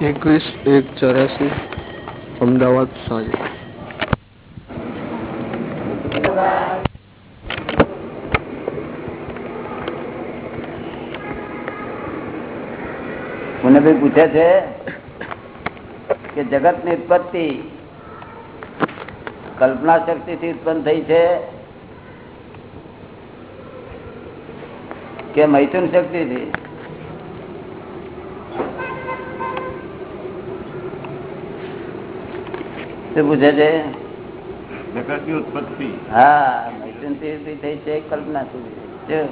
એકવીસ, એક ચોરાસી અમદાવાદ, સાંજે. મને ભાઈ પૂછે છે કે જગતની ઉત્પત્તિ કલ્પના શક્તિ થી ઉત્પન્ન થઈ છે કે મૈથુન શક્તિ થી શું પૂછે છે? જગતની ઉત્પત્તિ. હા થઈ છે કલ્પના સુધી.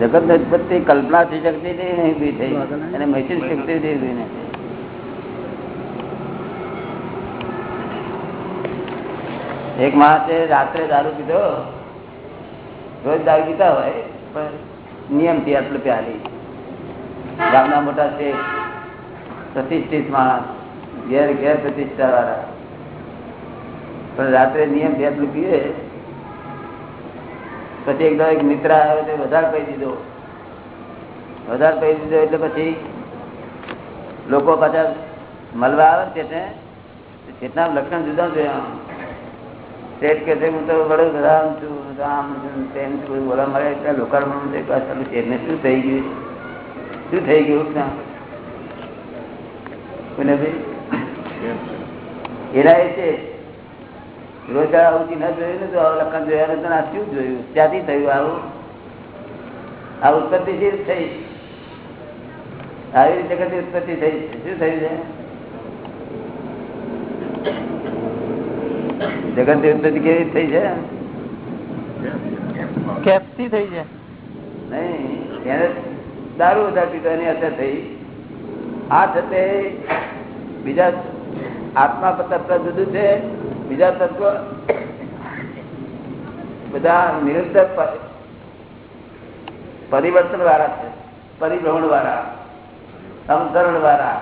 જગતની ઉત્પત્તિ કલ્પના થી શક્તિ થી નહીં ઊભી થઈ. અને મૈત્રી શક્તિ થી ઊભી નથી. એક માણસે રાત્રે દારૂ પીધો. રોજ દારૂ પીતા હોય. પણ નિયમથી આટલું પ્યારી ગામના મોટા છે, પ્રતિષ્ઠિત માણસ, ઘેર ઘેર પ્રતિષ્ઠા વાળા પણ રાત્રે નિયમથી આટલું પીએ પછી એકદમ એક મિત્ર આવ્યો તે વધારે કહી દીધો. વધારે કહી દીધો એટલે પછી લોકો પાછા મળવા આવે છે તે કેટલા લક્ષણ જુદા જોયા શેઠ કે છે, હું તો વડોદરા છું રામ છું તેમ છું બોલા મળે. એટલે લોકાર્પણ શેઠને શું થઈ ગયું? શું થઈ ગયું ભાઈ એના એ છે રોજગાર આવું ના જોયું ને, તો લખન જોયા ને આ શું જોયું? ત્યાંથી થયું આવું? આ ઉત્પત્તિ થઈ? આવી રીતે કદી ઉત્પત્તિ થઈ? શું થયું છે? જગત ઉત્પત્તિ કેવી થઈ છે? કેપથી થઈ છે. નહીં એને દારૂ વધારે પીતો એની અસર થઈ. આ છતે બીજા આત્મા તત્વ જુદું છે. બીજા તત્વ બધા નિરંતર પરિવર્તન વાળા છે. પરિભ્રમણ વાળા સમસરણ વાળા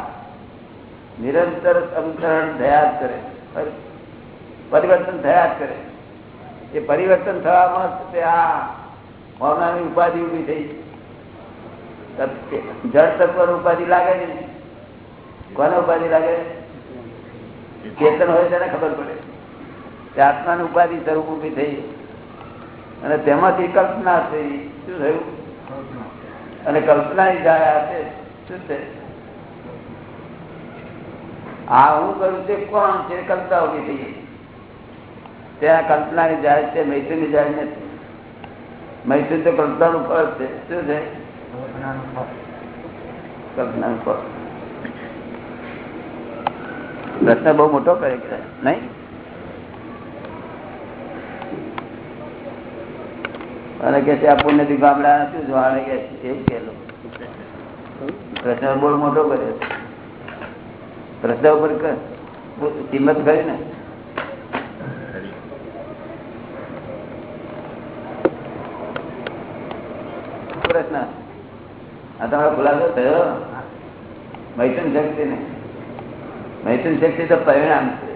નિરંતર સમસરણ થયા જ કરે પરિવર્તન થયા જ કરે. એ પરિવર્તન થવામાં તે આ ભાવનાની ઉપાધિ ઊભી થઈ જળ તત્વ ઉપાધિ લાગે ને? કોને ઉપાધિ લાગે? ચેતન હોય તેને ખબર પડે. કે આત્માની ઉપાધિ સ્વરૂપ ઊભી થઈ અને તેમાંથી કલ્પના થઈ શું થયું? અને કલ્પના છે. શું છે? આ હું કરું તે કોણ છે? કલ્પના ઊભી થઈ ત્યાં કલ્પનાની જાય છે, મૈત્રીની જાય નથી. મૈત્રી તો કલ્પનાનું ફળ છે. શું છે? કલ્પનાનું ફળ. પ્રશ્ન બહુ મોટો કરે નહીં? અને કે છે, આ પુણ્યથી ગામડા શું જોવાને કે એવું કેલો પ્રશ્ન બહુ મોટો કર્યો પ્રશ્ન ઉપર કિંમત કરી ને? પ્રશ્ન. આ તમારો ખુલાસો થયો. મૈથુન શક્તિ ને મૈથુન શક્તિ તો પરિણામ છે.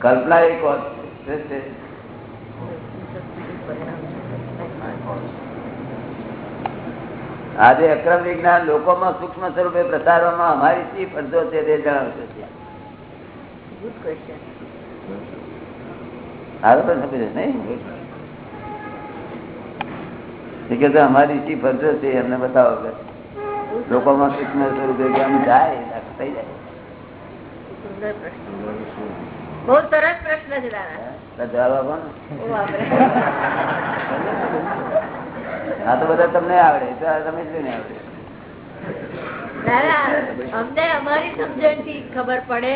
કલ્પના એક વાત છે આજે અક્રમ વિજ્ઞાન લોકોમાં સૂક્ષ્મ સ્વરૂપે પ્રસારવામાં અમારી શી ફરજો છે તે જણાવશો. સારો પણ સમજે નહીં? કે અમારી શી ફરજો છે એમને બતાવો કે. લોકોમાં કૃષ્ણ સ્વરૂપે કેમ જાય થઈ જાય. બહુ સરસ પ્રશ્ન છે દાદા તો બધા તમને આવડે. તો તમે જ નહીં આવડે. અમને અમારી સમજણથી ખબર પડે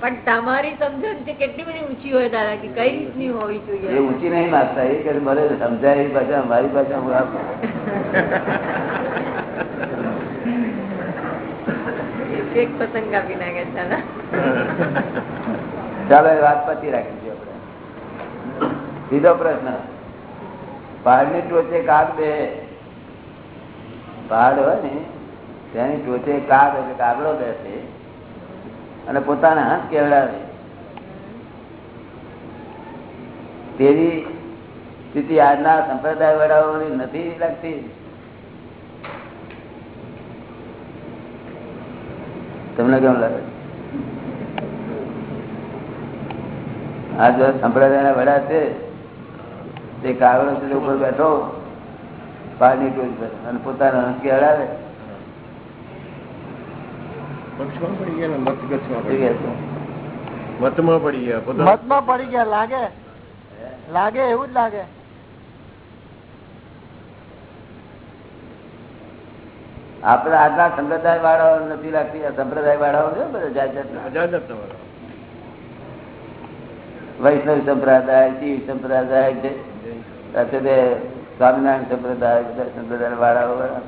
પણ તમારી સમજણથી કેટલી બધી ઊંચી હોય દાદા કે કઈ રીતની હોવી જોઈએ? ઊંચી નહીં માગતા એ કે ભલે સમજાય એ પાછા મારી પાછા હું આપું. એક પતંગ કાપી નાખે દાદા. ચાલો એ વાત પછી રાખીશું આપણે. બીજો પ્રશ્ન. પહાડની ટોચે કાગ બે. પહાડ હોય ને તેની ટોચે કાગ એટલે કાગડો બેસે અને પોતાના હાથ કેવડાવે તેવી સ્થિતિ આજના સંપ્રદાય વાળાઓની નથી લાગતી. તમને કેમ લાગે? આ જો સંપ્રદાયના વડા છે, તે કાગળો છે ઉપર બેઠો પાણી ટોચ અને પોતાના હંસકી હડાવે પક્ષમાં પડી ગયા ને મતગતમાં શું પડી કહે ગયા છે? મતમાં પડી ગયા પોતા મતમાં પડી ગયા લાગે લાગે એવું જ લાગે આપણે આજના સંપ્રદાય વાળાઓ નથી લાગતી આ સંપ્રદાય વાળાઓ છે બધા જાત જાતના હજાર જાત તમારા વૈષ્ણવ સંપ્રદાય શિવ સંપ્રદાય છે સાથે તે સ્વામિનારાયણ સંપ્રદાય બધા સંપ્રદાય વાળાઓ વાળા.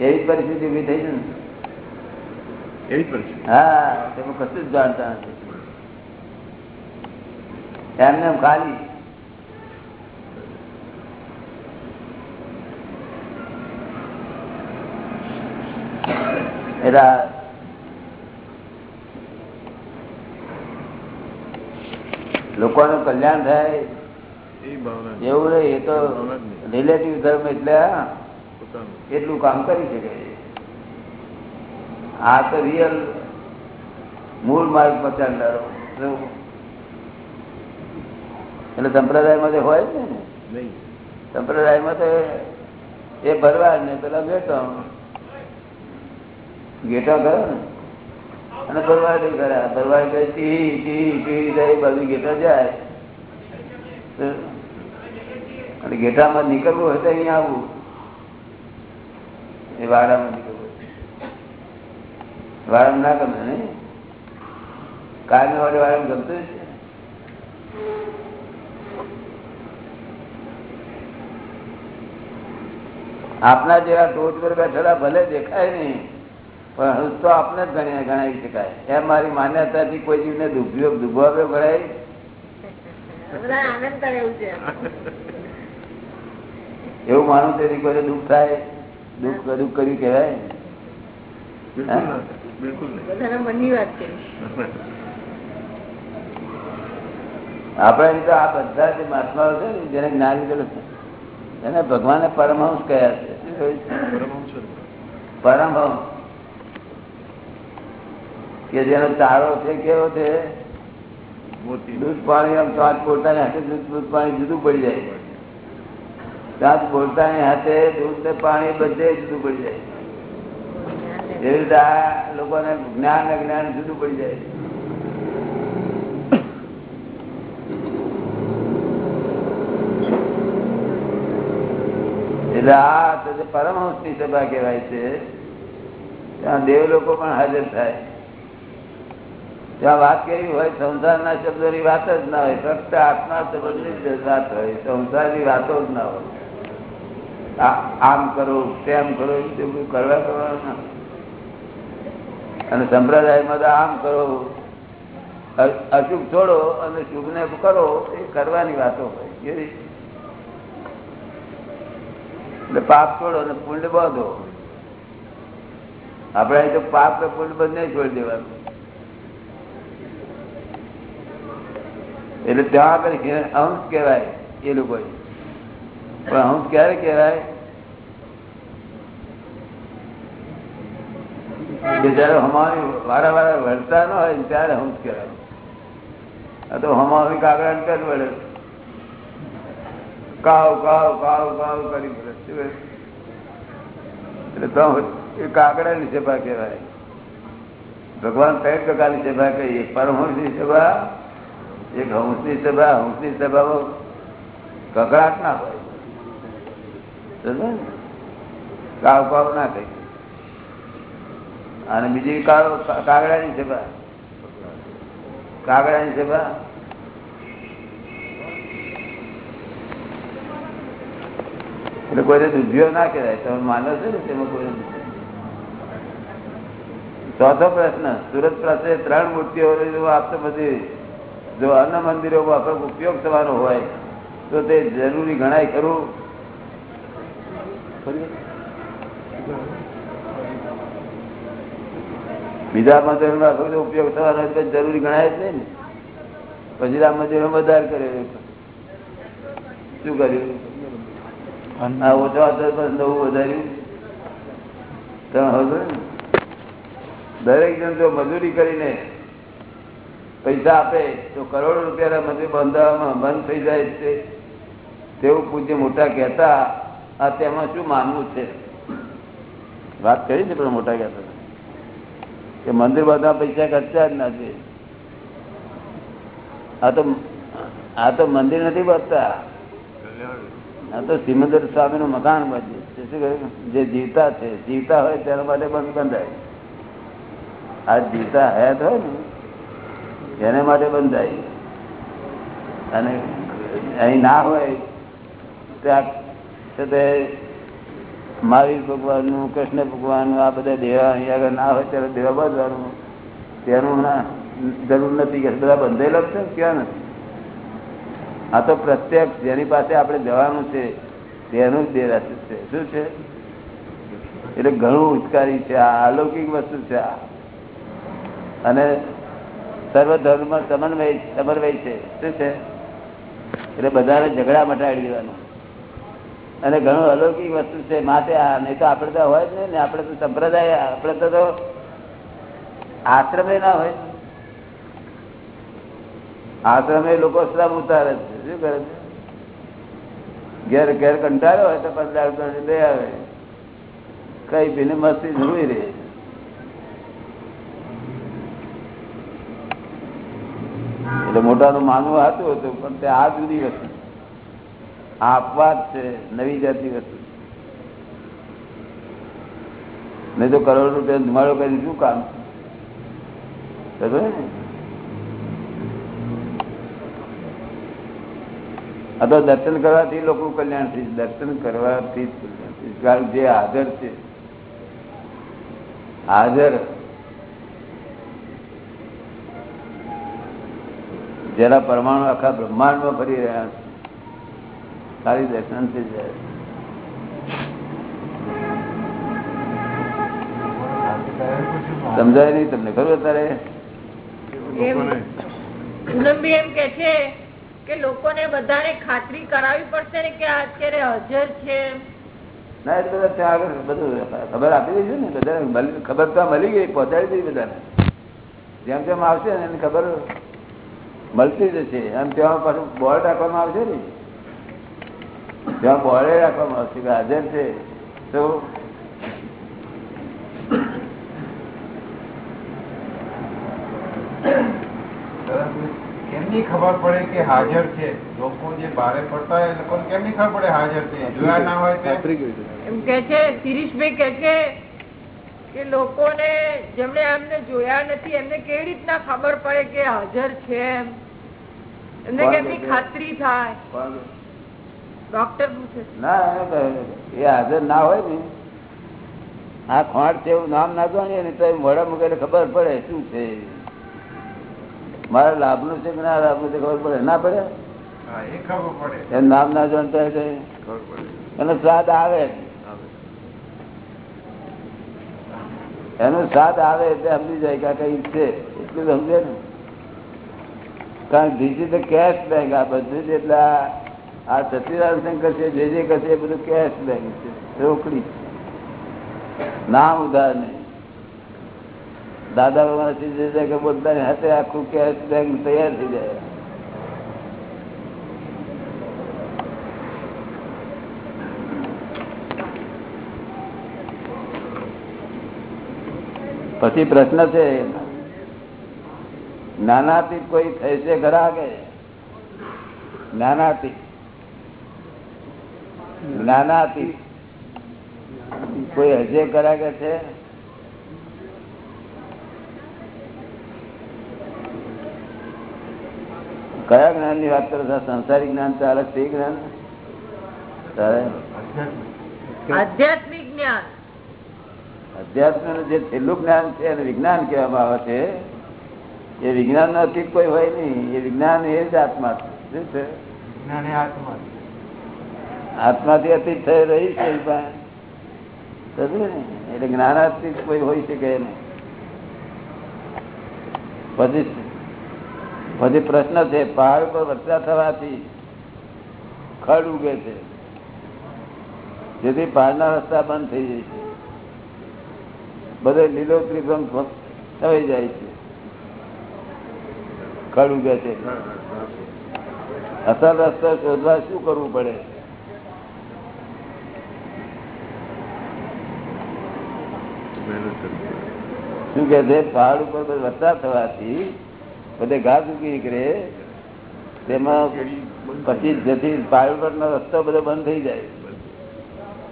એવી જ પરિસ્થિતિ ઊભી થઈ છે ને એવી પરિસ્થિતિ. હા તેમાં કશું જ જાણતા નથી. એમને ખાલી. આ લોકોનું કલ્યાણ થાય એવું નહીં એ તો રિલેટિવ ધર્મ એટલે એટલું કામ કરી શકે. આ તો રિયલ મૂળ માર્ગ પચાડનારો એટલે સંપ્રદાયમાં તો હોય જ ને? નહીં. સંપ્રદાયમાં તો એ ભરવા ને પેલા ગેટો. ગેટો કરો ને? અને ભરવાડ ખરા. ભરવાડ કરે ટી ટી ટી જાય બધું ગેટા જાય. અને ગેટામાં નીકળવું હોય તો અહીંયા આવવું એ વાડામાં વાડામાં ના ગમે ને? કારને વાળે વારમ ગમતું છે આપના જેવા ટોચ પર બેઠેલા ભલે દેખાય નહીં પણ હું તો આપને જ ગણી ગણાવી શકાય. એમ મારી માન્યતાથી કોઈ જીવને દુભ્યો દુભાવ્યો ગણાય એવું માનું તેથી કોઈ દુઃખ થાય? દુઃખ દુઃખ કર્યું કહેવાય આપણે તો આ બધા જે મહાત્માઓ છે ને જેને જ્ઞાન લીધેલું છે એને ભગવાને પરમહંસ કહ્યા છે. પરમહંસ કે જેનો ચારો છે કેવો છે? દૂધ પાણી આમ શ્વાસ પોતાની હાથે દૂધ દૂધ પાણી જુદું પડી જાય. શ્વાસ પોતાની હાથે દૂધ ને પાણી બધે જુદું પડી જાય. એવી રીતે આ લોકોને જ્ઞાન અજ્ઞાન જુદું પડી જાય એટલે આ પરમહંસની સભા કહેવાય છે, ત્યાં દેવ લોકો પણ હાજર થાય. ત્યાં વાત કેવી હોય, સંસારના શબ્દોની વાત જ ના હોય, ફક્ત આત્મા જ વાત હોય, સંસારની વાતો જ ના હોય. આમ કરો, તેમ કરો એવું કરવા કરવાનું ના. અને સંપ્રદાયમાં તો આમ કરો. અશુભ છોડો અને શુભને કરો, એ કરવાની વાતો હોય. પાપ છોડો અને પુણ્ય બાંધો. આપણે તો પાપ કે પુણ્ય બંને છોડી દેવાનું. એટલે ત્યાં આગળ અંશ કહેવાય એ લોકો પણ અંશ ક્યારે કહેવાય? કે જયારે હમાવી વારા વારા વળતા ન હોય ને ત્યારે હંસ કહેવાય આ તો હમાવી કાગડા ને કરી વળે કાવ કાવ કાવ કાવ કરી વળે શું કહે? એટલે તો એ કાગડા ની સભા કહેવાય ભગવાન કઈ પ્રકારની સભા કહી એક પરમહંસની સભા એક હંસની સભા હંસની સભામાં કકડાટ ના હોય સમજ્યો ને? કાવ કાવ ના કહી અને બીજી કાગડાની સભા કાગડાની સભા એટલે કોઈને દુભ્યો ના કહેવાય. તમે માનો છો ને તેમાં કોઈ ચોથો પ્રશ્ન. સુરત પાસે ત્રણ મૂર્તિઓ આપતો બધી જો અન્ન મંદિરો ઉપયોગ થવાનો હોય, તો તે જરૂરી ગણાય ખરું? બીજા મંદિરોમાં વખત ઉપયોગ થવાનો જરૂરી ગણાય જ નહીં ને. પછી આ મંદિરો વધારે કર્યો શું કર્યું? આ ઓછો હતો નવું વધાર્યું. તમે હવે દરેક જણ જો મજૂરી કરીને પૈસા આપે તો કરોડો રૂપિયાના મજૂરી બંધાવવામાં બંધ થઈ જાય છે. તેવું પૂજ્ય મોટા કહેતા આ તેમાં શું માનવું છે? વાત કરી છે પણ મોટા કહેતા. કે મંદિર બધા પૈસા ખર્ચા જ નથી. આ તો આ તો મંદિર નથી બચતા આ તો સિમંદર સ્વામી નું મકાન બચ્યું શું કહ્યું? જે જીવતા છે, જીવતા હોય તેના માટે બંધ બંધાય. આ જીવતા હયાત હોય ને એને માટે બંધાય. અને અહીં ના હોય, ત્યાં છે ભગવાનનું કૃષ્ણ ભગવાન આ બધા દેવા આગળ ના હોય ત્યારે દેવા બાંધવાનું તેનું જરૂર નથી કે બધા બંધેલા છે, ક્યાં નથી? આ તો પ્રત્યક્ષ, જેની પાસે આપણે જવાનું છે, તેનું જ દેરાશે છે શું છે? એટલે ઘણું ઉચકારી છે, આ અલૌકિક વસ્તુ છે, આ. અને સર્વ ધર્મ સમન્વય સમન્વય છે. શું છે? એટલે બધાને ઝઘડા મટાડી દેવાનું. અને ઘણું અલૌકિક વસ્તુ છે. માટે આ, નહીં તો આપણે તો હોય જ નહીં ને, આપણે તો સંપ્રદાય, આપણે તો આશ્રમે ના હોય. આશ્રમે લોકો શ્રમ ઉતારે છે. શું કરે છે? ઘેર ઘેર કંટાળ્યો હોય તો પંદર લઈ આવે કઈ પીને મસ્તી જોઈ રહે. એટલે મોટાનું માનવું હતું હતું પણ તે આ જુદી વસ્તુ આ જ છે, નવી જાતની વસ્તુ મેં તો કરોડ રૂપિયા ધુમાડો કરી શું કામ? આ તો દર્શન કરવાથી લોકો કલ્યાણ થઈ દર્શન કરવાથી જે હાજર છે, હાજર જેના પરમાણુ આખા બ્રહ્માંડમાં ફરી રહ્યા છે. ખાલી દર્શન થઈ જાય. સમજાય નહીં તમને ખરું અત્યારે? એમ કે છે કે લોકોને બધાને ખાતરી કરાવવી પડશે ને કે અત્યારે હાજર છે. ના એ બધા ત્યાં આગળ બધું ખબર આપી દઈશું ને ખબર તો મળી ગઈ પહોંચાડી દઈ બધાને. જેમ જેમ આવશે ને એની ખબર મળતી જશે. અને ત્યાં પાછું બોર્ડ રાખવામાં આવશે ને. ત્યાં બોર્ડે રાખવામાં આવશે કે હાજર છે તો કેમની ખબર પડે કે હાજર છે? લોકો જે બારે પડતા હોય લોકોને કેમની ખબર પડે હાજર છે? જોયા ના હોય તે? ખાતરી કેવી રીતે એમ કે છે શિરીષભાઈ કે છે કે લોકોને જેમણે એમને જોયા નથી એમને કેવી રીતના ખબર પડે કે હાજર છે એમ? એમને કેમની ખાતરી થાય? ડોક્ટર પૂછે ના એ હાજર ના હોય ને. આ ખોટ છે નામ ના જાણીએ ને તો મોડા મૂકે ખબર પડે શું છે. મારા લાભનું છે કે ના લાભનું છે ખબર પડે? ના પડે? હા, પડે. નામ ના જાણતા એનો સ્વાદ આવે. આવે. એનો સ્વાદ આવે એટલે સમજી જાય કે આ કઈ છે. એટલું સમજે ને. કારણ this is the cash bank આ બધું જ એટલે આ આ સત્યનારાયણ શંકર છે જે જે કરશે એ બધું કેશ બેંક છે રોકડી નામ ઉધાર નહીં. દાદા ભગવાન શ્રી જે જે કે બોલતા હાથે આખું કેશ બેંક તૈયાર થઈ જાય. પછી પ્રશ્ન છે, નાનાથી કોઈ થશે ખરા કે નાનાથી. નાનાથી કોઈ હજે કરાગે છે? કયા જ્ઞાનની વાત કરો છો? સંસારિક જ્ઞાન ચાલે તે જ્ઞાન? આધ્યાત્મિક જ્ઞાન. અધ્યાત્મનું જે છેલ્લું જ્ઞાન છે એને વિજ્ઞાન કહેવામાં આવે છે. એ વિજ્ઞાન નો અતીત કોઈ હોય નહીં. એ વિજ્ઞાન એ જ આત્મા છે. શું છે? જ્ઞાને આત્મા આત્માથી અતીત થઈ રહી છે? એટલે જ્ઞાનાતીત કોઈ હોય શકે નહીં. પછી પછી પ્રશ્ન છે પહાડ પર વચ્ચા થવાથી ખડ ઉગે છે. જેથી પહાડના રસ્તા બંધ થઈ જાય છે. બધે લીલોતરી પણ થઈ જાય છે. ખડ ઉગે છે. અસલ રસ્તો શોધવા શું કરવું પડે હા. મહેનત કરવી પડે. શું કે છે? પહાડ ઉપર વરસાદ થવાથી બધે ઘાસ ઉગી નીકળે, તેમાં પછી જેથી પહાડ ઉપરનો રસ્તો બધો બંધ થઈ જાય.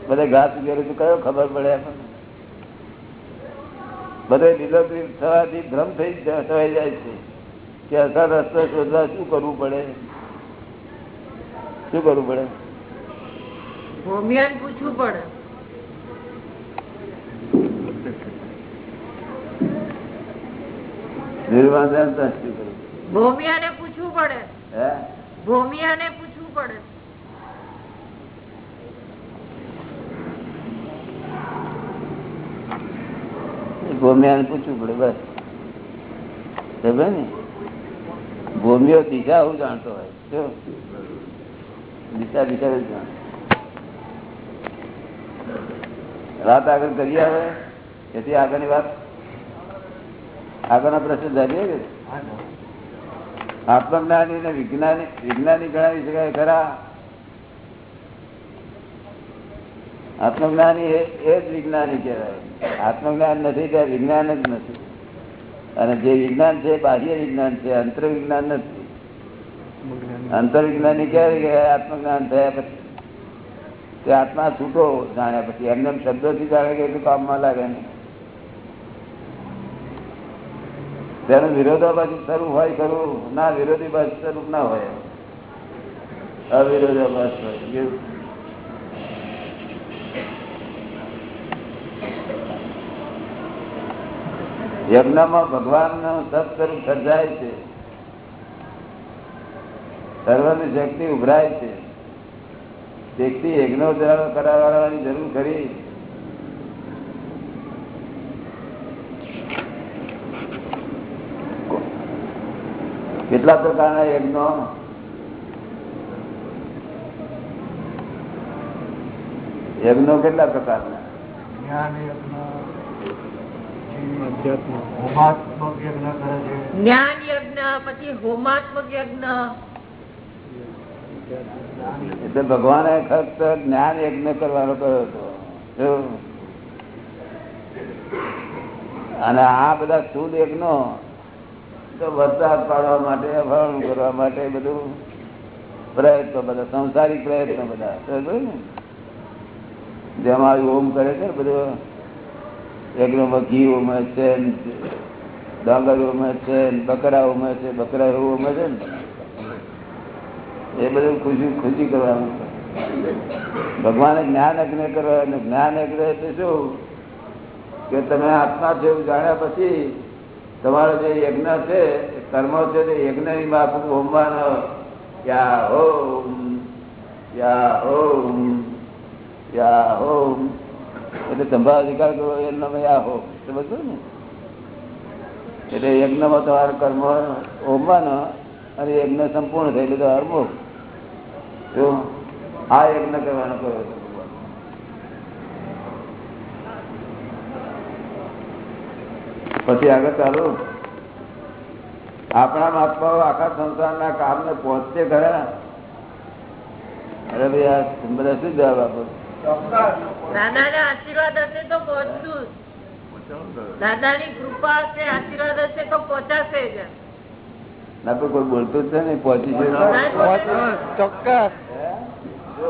બધે ઘાસ ઉગેલું તો કયો ખબર પડે બધે લીલોતરી થવાથી ભ્રમ થઈ થવાઈ જાય છે. કે અસર રસ્તો શોધવા શું કરવું પડે? શું કરવું પડે? ભૂમિયાન પૂછવું પડે. નિર્વાચન તો ભૂમિયાને પૂછવું પડે. હે? ભૂમિયાને પૂછવું પડે. ભૂમિયાને પૂછવું પડે બસ. સમજે ને? ભૂમિયો દિશા હું જાણતો હોય શું? દિશા દિશા જાણતો જાણે વાત આગળ કરી આવે એથી આગળની વાત આગળનો પ્રશ્ન જાણીએ આત્મજ્ઞાની ને વિજ્ઞાની વિજ્ઞાની ગણાવી શકાય ખરા? આત્મજ્ઞાની એ જ વિજ્ઞાની કહેવાય. આત્મજ્ઞાન નથી ત્યાં વિજ્ઞાન જ નથી. અને જે વિજ્ઞાન છે બાહ્ય વિજ્ઞાન છે અંતર વિજ્ઞાન નથી. અંતર વિજ્ઞાની કહેવાય કે આત્મજ્ઞાન થયા પછી. તે આત્મા છૂટો જાણ્યા પછી. એમને એમ શબ્દોથી જાણે કે કામમાં લાગે નહીં. તેનો વિરોધાભાસી સ્વરૂપ હોય ખરું, ના વિરોધીભાસી સ્વરૂપ ના હોય. અવિરોધાભાસ હોય યજ્ઞમાં ભગવાનનું સત્સ્વરૂપ સર્જાય છે. સર્વની શક્તિ ઉભરાય છે. શક્તિ યજ્ઞો કરાવવાની જરૂર ખરી. કેટલા પ્રકારના યજ્ઞો? યજ્ઞો કેટલા પ્રકારના? જ્ઞાન યજ્ઞ હોમાત્મક યજ્ઞ કરે છે. જ્ઞાન યજ્ઞ પછી હોમાત્મક યજ્ઞ. એટલે ભગવાને ફક્ત જ્ઞાન યજ્ઞ કરવાનો કહ્યો હતો? અને આ બધા સુદ યજ્ઞો તો વરસાદ પાડવા માટે અભરણ કરવા માટે બધું પ્રયત્નો બધા સંસારી પ્રયત્નો બધા. ને? જેમાં ઓમ કરે છે બધું યજ્ઞમાં ઘી ઉમે છે ડાંગર ઉમે છે બકરા ઉમે છે, બકરા એવું ઉમે છે ને. એ બધું ખુશી ખુશી કરવાનું. ભગવાને જ્ઞાન અગ્ન કરવા અને જ્ઞાન અગ્ન એટલે શું? કે તમે આત્મા છે એવું જાણ્યા પછી તમારો જે યજ્ઞ છે, કર્મ છે તે યજ્ઞની માફક હોમવાનો યા હોમ યા હોમ યા હોમ. એટલે સંભાળ અધિકાર કરો એમનો યા હોમ. સમજવું ને? એટલે યજ્ઞમાં તમારો કર્મ હોમવાનો અને યજ્ઞ સંપૂર્ણ થયેલું તો હરમો આ યજ્ઞ કરવાનો કયો છે ભગવાન. પછી આગળ ચાલો. આપણા મહાત્માઓ આખા સંસારના કામને પહોંચશે ખરા? અરે ભાઈ આ બધા શું જવાબ આપો? દાદા આશીર્વાદ હશે તો પહોંચશું. પહોંચાડો ને. દાદા ની કૃપા હશે આશીર્વાદ હશે તો પહોંચાશે જ. ના તો કોઈ બોલતું છે ને પહોંચી ચોક્કસ.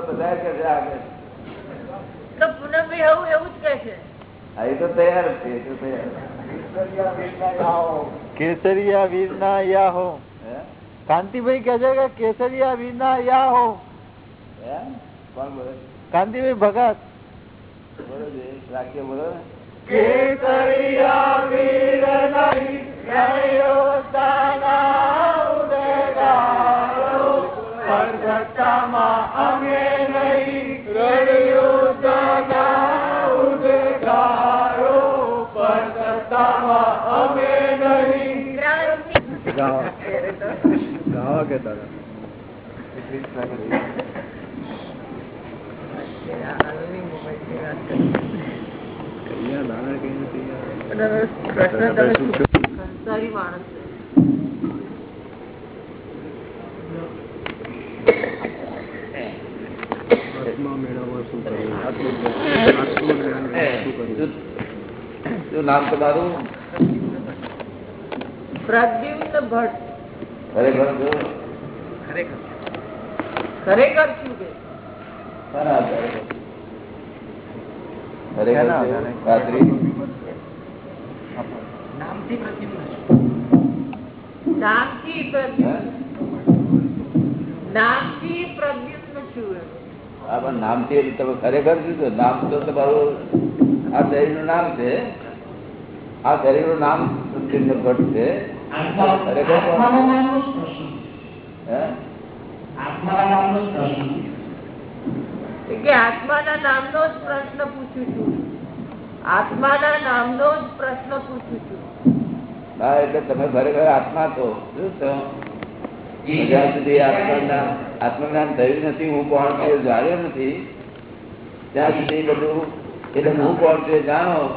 બધા કે છે આગળ. તો પૂનમભાઈ એવું એવું જ કે છે. એ તો તૈયાર છે એ તો તૈયાર કેસરિયા વીર ના યા હો. કાંતિભાઈ કહે છે કે કેસરિયા વીર ના યા હો. કાંતિભાઈ ભગત. વાક્ય બોલો. કેસરિયા વીર અમે શું કરવું? શું નામ તમારું પ્રદ્યુમ્ન ભટ્ટ. ખરેખર ખરેખર શું? કે? નામથી? પ્રદ્યુમ્ન નામથી પ્રદ્યુમ્ન છું તમે ખરેખર શું નામ તો તમારું આ શરીરનું નામ છે. આ શરીરનું નામ પ્રદ્યુમ્ન ભટ્ટ છે. ખરેખર આત્માના નામનો જ પ્રશ્ન. પૂછું છું. આત્માના નામનો જ પ્રશ્ન પૂછું છું. હા એટલે તમે ખરેખર આત્મા છો. શું જ્યાં સુધી આત્મજ્ઞાન આત્મજ્ઞાન થયું નથી હું કોણ છું જાણ્યો નથી. ત્યાં સુધી બધું એટલે હું કોણ છું જાણો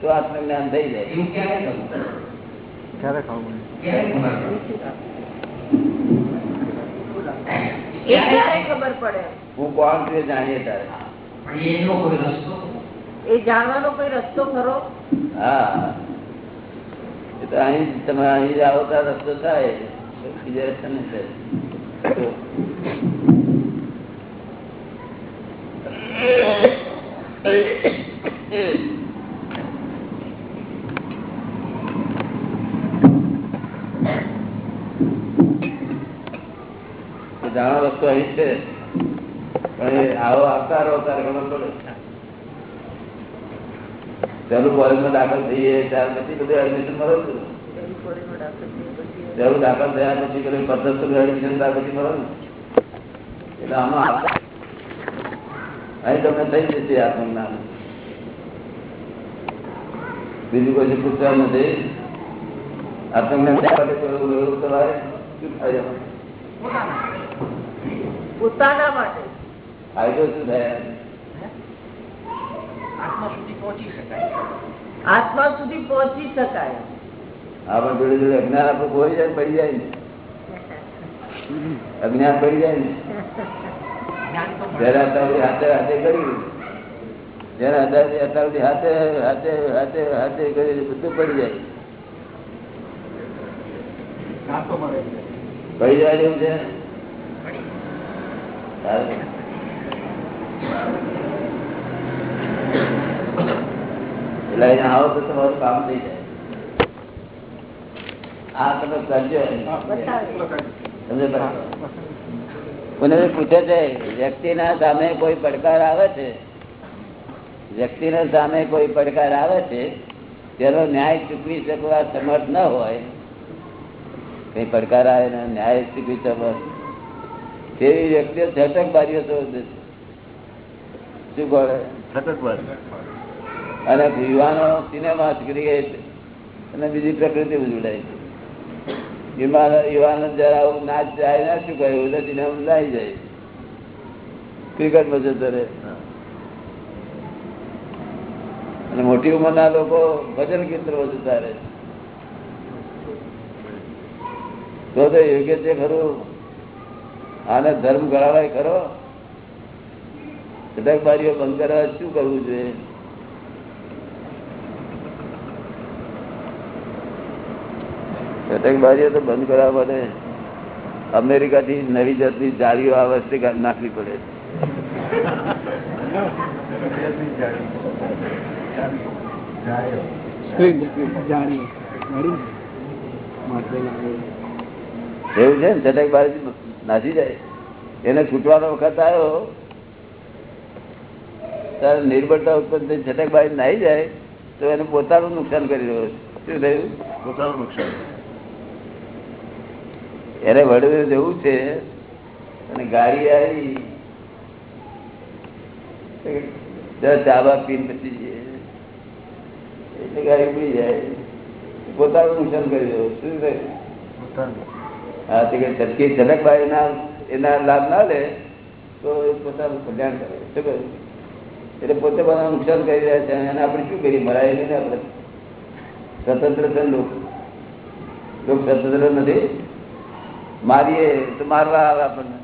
તો આત્મજ્ઞાન થઈ જાય. ક્યારે ખાવું ખબર પડે હું કોણ છું જાણીએ ત્યારે એ જાણવાનો કોઈ રસ્તો ખરો હા એ તો અહીં તમે અહીં આવો તો રસ્તો થાય બીજા રસ્તા નહીં થાય તો જાણો અહીં છે આવો આવતા રહો ત્યારે ખબર પડે. પેલું કોલેજમાં દાખલ થઈએ ત્યાર પછી બધું એડમિશન મળો છું. દાખલ થયા પછી પેલું પદ્ધતિ એડમિશન થયા પછી મળો એટલે આમાં અહીં તમને થઈ જશે આત્મજ્ઞાન બીજું કોઈ પૂછવા નથી. આત્મજ્ઞાન શું થાય? પોતાના માટે. ફાયદો શું થાય? આત્મા સુધી પહોંચી શકાય. આપણે જોડે જોડે અજ્ઞાન આપણે ખોઈ જાય પડી જાય ને. અજ્ઞાન પડી જાય ને. જયારે અત્યારે હાથે હાથે કર્યું જયારે અત્યારે અત્યારે હાથે હાથે હાથે હાથે કરી બધું પડી જાય. પડી જાય એવું છે. પૂછે છે, વ્યક્તિના સામે કોઈ પડકાર આવે છે? વ્યક્તિના સામે કોઈ પડકાર આવે છે? તેનો ન્યાય ચૂકવી શકવા સમર્થ ન હોય, કઈ પડકાર આવે ને ન્યાય ચૂકવી સમર્થ તેવી વ્યક્તિ છટક બારીઓ શોધે છે. શું કહે? અને યુવાનો સિનેમા ક્રિકેટ અને બીજી પ્રકૃતિ ઉજવડાય છે. યુવાન જરા નાચ જાય ના શું કહ્યું એટલે સિનેમા લાઈ જાય ક્રિકેટમાં જતો રહે. અને મોટી ઉંમરના લોકો ભજન કેન્દ્ર જતા રહે તો તો યોગ્ય છે ખરું? આને ધર્મ ગણાવાય ખરો? બારીઓ બંધ કરવા શું કરવું જોઈએ બારીઓ તો બંધ કરવા માટે અમેરિકા થી નવી જાતની જાળીઓ આ વર્ષે નાખવી પડે. એવું છે ને? છટક બારી નાસી જાય. એને છૂટવાનો વખત આવ્યો. ત્યારે નિર્ભરતા ઉત્પન્ન થઈ છટક બારી નાહી જાય તો એને પોતાનું નુકસાન કરી રહ્યો શું થયું? પોતાનું નુકસાન. એને વડવે જવું છે અને ગાડી આવી. દસ બા પીન પછી. એટલે ગાડી ઉડી જાય. પોતાનું નુકસાન કરી રહ્યો શું થયું? હા તે કે છટકી છટક ભાઈ ના એના લાભ ના લે, તો પોતાનું કલ્યાણ કરે. શું કહ્યું એટલે પોતે પણ નુકસાન કરી રહ્યા છે અને આપણે શું કરીએ? મરાય નહીં આપણે. સ્વતંત્ર છે લોક. લોક સ્વતંત્ર નથી. મારીએ તો મારવા આવે આપણને.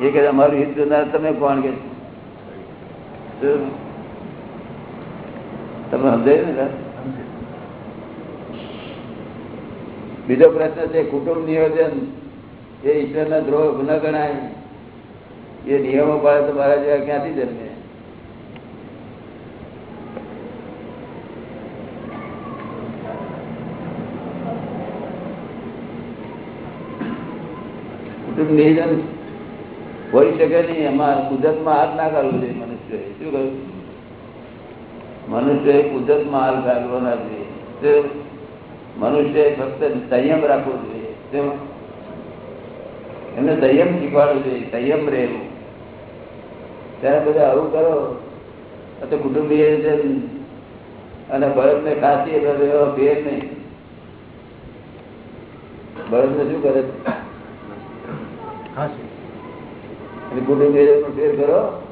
એ કે અમારું હિત જોનાર તમે કોણ કે? તમે સમજાયું ને બીજો પ્રશ્ન છે, કુટુંબ નિયોજન એ ઈશ્વરના દ્રોહ ન ગણાય. એ નિયમો પાડે તો મારા જેવા ક્યાંથી જન્મે? કુટુંબ નિયોજન હોઈ શકે નહીં, એમાં કુદરતમાં હાથ ના કરવું જોઈએ મનુષ્ય શું કહ્યું? મનુષ્ય કુદરતમાં હાથ કાઢવો ના જોઈએ? મનુષ્ય ફક્ત સંયમ રાખવો જોઈએ? એમને સંયમ શીખવાડવું જોઈએ સંયમ રહેવું. ત્યારે બધા આવું કરો. તો કુટુંબી અને ભરત ને ખાસી ભેર નહીં. ભરત ને શું કરે કુટુંબીય ફેર કરો.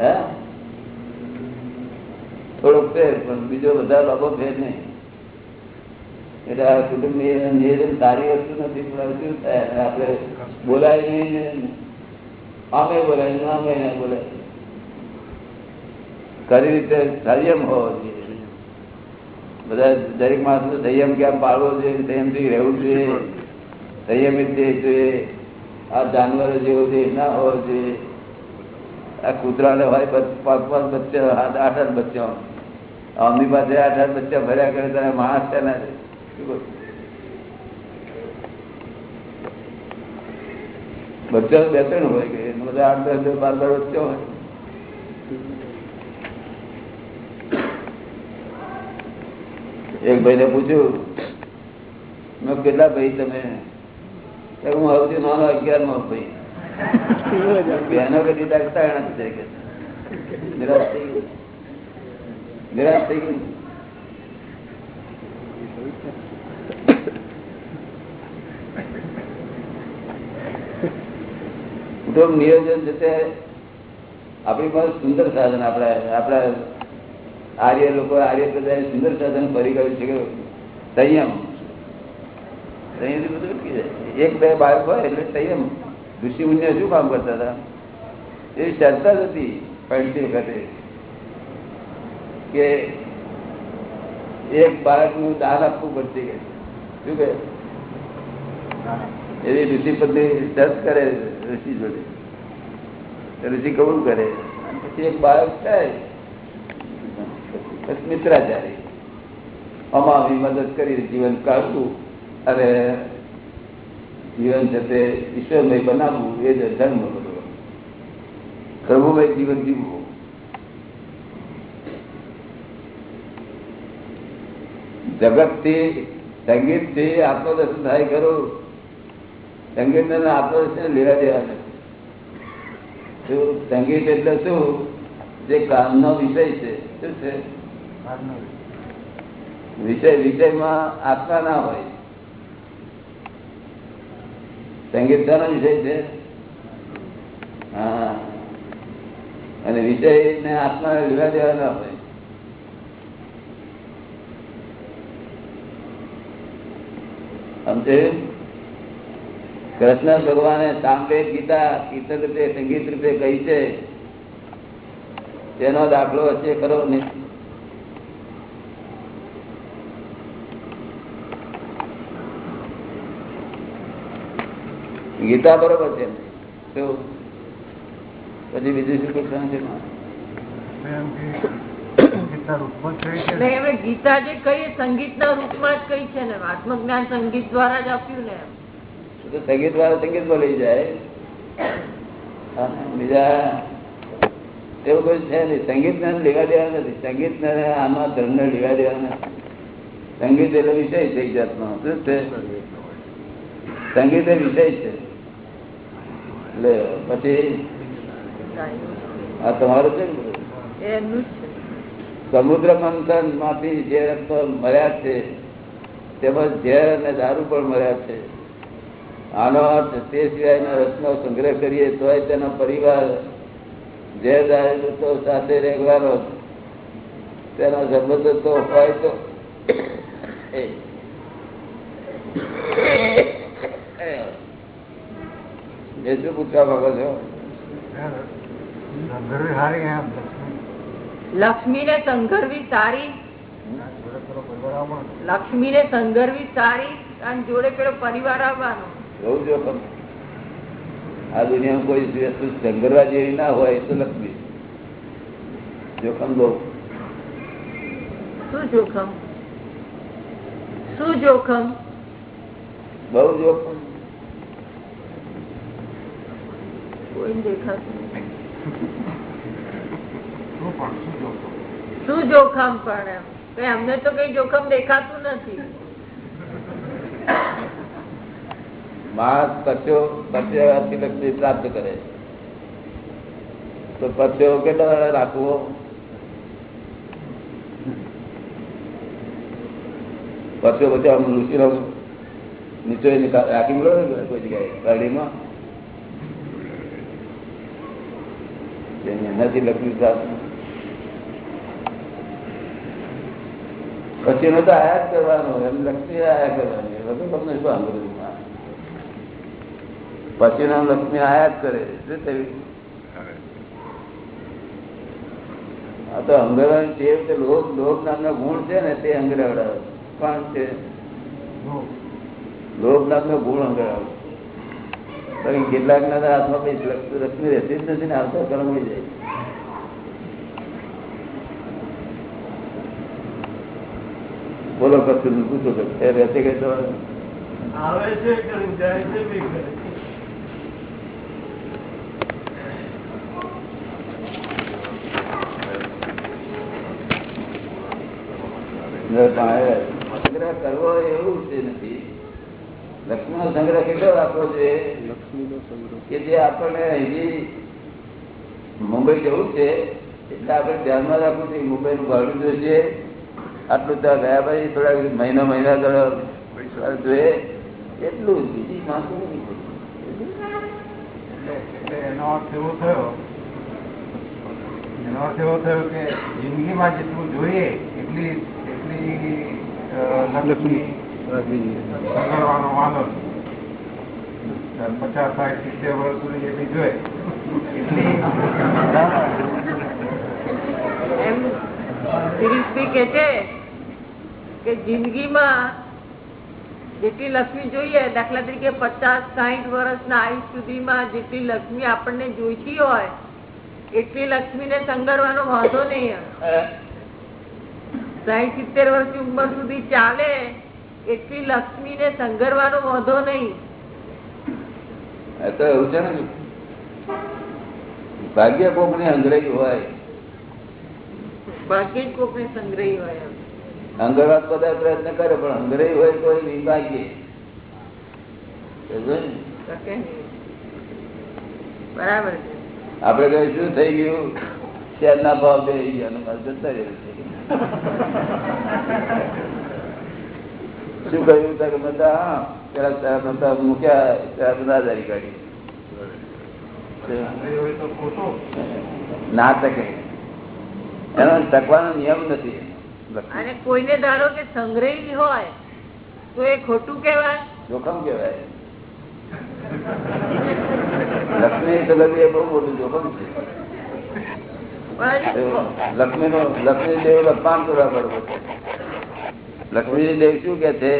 હે? થોડોક ફેર પણ બીજો બધા લોકો ફેર નહીં. એટલે આ કુટુંબ નિવેદન સારી વસ્તુ નથી, પણ શું થાય? આપણે બોલાય નહીં ને બોલાય, ના આમે ના બોલાય. ખરી રીતે સંયમ હોવો જોઈએ બધા દરેક માણસ સંયમ કેમ પાળવો જોઈએ સંયમથી રહેવું જોઈએ? સંયમિત દેહ જોઈએ. આ જાનવરો જેવો દેહ ના હોવો જોઈએ. આ કૂતરાને હોય પાંચ પાંચ બચ્ચા, આઠ આઠ બચ્ચા અમની પાસે આઠ આઠ બચ્ચા ભર્યા કરે, ત્યારે માણસ છે ને? શું બચ્ચા બે ત્રણ હોય કે બધા આઠ દસ દસ બાર બાર વચ્ચે હોય. એક ભાઈને પૂછ્યું, મેં કેટલા ભાઈ તમે? હું સૌથી નાનો અગિયાર નો ભાઈ. બહેનો કદી કરતા એના થઈ કે નિરાશ થઈ ગયું. નિરાશ થઈ ગઈ કુટુંબ નિયોજન છે તે આપણી પાસે સુંદર સાધન આપણા આપણા આર્ય લોકો આર્ય પ્રજાએ સુંદર સાધન ફરી ગયું છે કે સંયમ. સંયમથી બધું અટકી જાય. એક બે બાળક હોય એટલે સંયમ. ઋષિ મુનિયા શું કામ કરતા હતા? એ શરત જ હતી પડતી વખતે કે એક બાળકનું દાન આપવું પડશે કે શું કે એવી ઋષિ પત્ની શરત કરે ઋષિ જોડે. ઋષિ કબૂલ કરે? પછી એક બાળક થાય. મિત્રાચારી. અમામી મદદ કરી જીવન કાઢવું. અને જીવન છે તે ઈશ્વરમય બનાવવું, એ જ ધર્મ બધો. પ્રભુભાઈ જીવન જીવવું. જગતથી સંગીતથી આત્મદર્શન થાય ખરું. સંગીત આત્મદર્શન લેવા દેવા નથી સંગીત એટલે શું? જે કામનો વિષય છે. શું છે? વિષય. વિષયમાં આત્મા ના હોય. સંગીત શાનો વિષય છે? હા. અને વિષય ને આત્મા લેવા દેવા ના હોય. સમજે કૃષ્ણ ભગવાને સાંભેદ ગીતા કીર્તન રૂપે સંગીત રૂપે કહી છે તેનો દાખલો હશે ખરો ને? ગીતા બરોબર છે. પછી બીજું શું કૃષ્ણ છે? ગીતા જે કહી એ સંગીતના રૂપમાં જ કઈ છે ને? આત્મજ્ઞાન સંગીત દ્વારા જ આપ્યું ને સંગીત વાળા સંગીત બોલી જાય. બીજા એવું કોઈ છે નહીં. સંગીત ને લેવા દેવા નથી. સંગીત ને આમાં ધર્મ ને લેવા દેવા નથી સંગીત એટલે વિષય છે એક જાતનો. શું છે? સંગીત એ વિષય છે. એટલે પછી આ તમારું છે સમુદ્ર મંથનમાંથી જે રત્નો મળ્યા છે તેમજ ઝેર અને દારૂ પણ મળ્યા છે. આનો અર્થ તે સિવાયના રસનો સંગ્રહ કરીએ તો તેનો પરિવાર જે દાડે તો સાથે રહેવાનો તેનો સંબંધ તો હોય તો. એ. એ શું પૂછવા માંગો છો? લક્ષ્મી ને સંઘરવી સારી લક્ષ્મી ને સંઘરવી સારી અને જોડે પેલો પરિવાર આવવાનો. બહુ જોખમ. આ દુનિયામાં કોઈ વસ્તુ સંગરવા જેવી ના હોય તો લક્ષ્મી. જોખમ બહુ. શું જોખમ? શું જોખમ? બહુ જોખમ. કોઈ દેખાતું. નથી. શું જોખમ? પણ એમ? અમને તો કઈ જોખમ દેખાતું નથી. માણસ પચ્યાથી લક્ષ્મી પ્રાપ્ત કરે. તો પચ્યો કેટલા રાખવો? પચ્યો પછી આમ લૂસીનો નીચે રાખી મળો ને કોઈ જગ્યાએ ગાડીમાં નથી લખ્યું પછી એનો તો આયાત કરવાનો, એમ લક્ષ્મી આયા કરવાની. બધું તમને શું અંગ્રેજીમાં પછી નામ લક્ષ્મી આયા જ કરે શું થયું આ તો અંગરવાની છે લોક લોક નામના ગુણ છે ને તે અંગરાવડાવે કોણ છે. લોક. નામનો ગુણ અંગરાવે પણ કેટલાક ના હાથમાં કઈ લક્ષ્મી રહેતી જ નથી ને આવતા કર્મ હોય જાય. બોલો કશું પૂછો કે રહેતી કઈ કે તો આવે છે કરી જાય છે લક્ષ્મી કેટલો રાખવો મુંબઈ જવું છે, એટલે આપણે ધ્યાનમાં રાખવું છે મુંબઈ નું ભાડું જોઈએ આટલું ત્યાં ગયા પછી થોડા મહિના મહિના દ્વારા જોઈએ. એટલું બીજી માથું એનો અર્થ એવો થયો, એનો અર્થ એવો થયો કે જિંદગીમાં જેટલું જોઈએ, એટલી લક્ષ્મી પચાસ સાઠ વર્ષ કે જિંદગીમાં જેટલી લક્ષ્મી જોઈએ દાખલા તરીકે પચાસ સાહીઠ વર્ષના આયુષ સુધીમાં જેટલી લક્ષ્મી આપણને જોઈતી હોય એટલી લક્ષ્મીને સંગરવાનો વાંધો નહીં સાહીઠ સિત્તેર વર્ષની ઉંમર સુધી ચાલે એટલી લક્ષ્મીને સંગરવાનો વાંધો નહીં. તો એવું છે ને ભાગ્ય કોક ને અંગ્રેજી હોય. બાકી જ કોકને સંગ્રહી હોય. અંગરવાદ બધા પ્રયત્ન કરે પણ અંગ્રહી હોય તો એ ને? બરાબર આપડે કઈ શું થઈ ગયું? શેરના ભાવ બે જતા રહ્યું છે શું કહ્યું? તક બધા હા પેલા ચાર બધા મૂક્યા ત્યારે બધા આધારી કાઢી. ના તકે. એનો ટકવાનો નિયમ નથી. અને કોઈને ધારો કે સંગ્રહી હોય તો એ ખોટું કેવાય જોખમ કેવાય લક્ષ્મી તો એ બહુ મોટું જોખમ છે. લક્ષ્મી નું લક્ષ્મી દેવ અપમાન કરવા પડવું લક્ષ્મી દેવ શું કે છે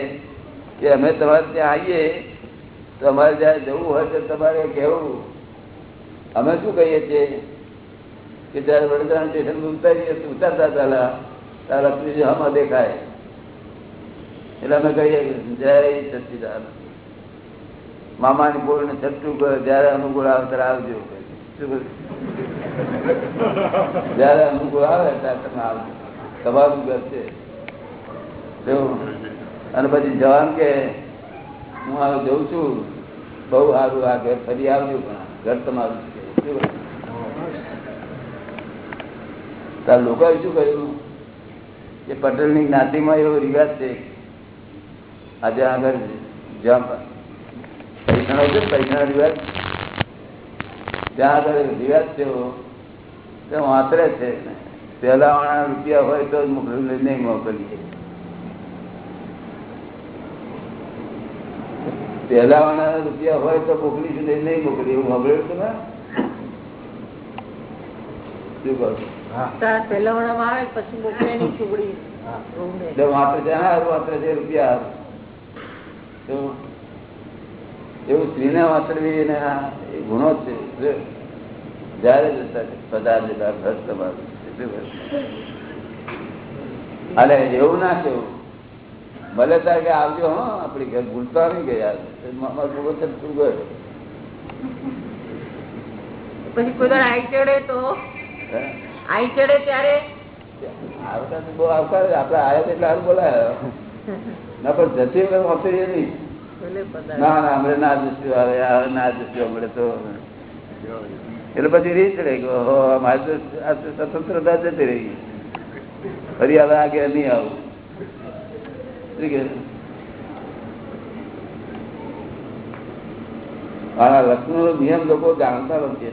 કે અમે તમારે ત્યાં આવીએ તો અમારે જવું હોય તમારે કહેવું. અમે શું કહીએ છીએ કે જયારે વડોદરા સ્ટેશન ઉતારીએ ઉતારતા પેલા ત્યારે લક્ષ્મીજી હમણાં દેખાય. એટલે અમે કહીએ જય સચિદાન મામાની બોલ ને છઠ્ઠું જયારે અનુકૂળ આવે ત્યારે આવજો. શું? જયારે અનુકૂળ આવે ત્યારે તમે આવજો અને પછી જવાન કે, હું હવે જઉં છું. બહુ સારું આ ઘર ફરી આવજો પણ ઘર તમારું? તાર લોકોએ શું કહ્યું કે પટેલની જ્ઞાતિમાં એવો રિવાજ છે. આજે આગળ જ્યાં પૈસા રિવાજ. ત્યાં આગળ છે વાંતરે છે. પેલા વાળા રૂપિયા હોય તો જ મોકલી નહીં મોકલીએ. પેલા વાળા રૂપિયા હોય તો મોકલીશું નહીં નહીં મોકલી એવું સાંભળ્યું તમે શું કહો પેલા વાળામાં આવે પછી મોકલે નહીં વાંતરે છે હા રૂપિયા. તો એવું સ્ત્રીને વાંતરવી એને ગુનો છે. જયારે જતા પધાર જતા ભ્રષ્ટ તમારું એટલું એવું ના કેવું. ભલે તાર કે આવજો હા આપડી ઘર ભૂલતા નહીં ગયા. તું ગયો પછી કોઈ આઈ ચડે તો? આઈ ચડે ત્યારે? આવતા બહુ આવકાર આપડે આવ્યા એટલે હારું બોલાયો. ના પણ જતી વખતે વાપરીએ નહીં. ના ના હમણે ના જશું આવે ના જશું હમણે તો. એટલે પછી રીત રહી ગયો મારે તો સ્વતંત્રતા જતી રહી ફરી હવે આગળ નહીં આવું. આ લક્ષ્મણ નો નિયમ લોકો જાણતા નથી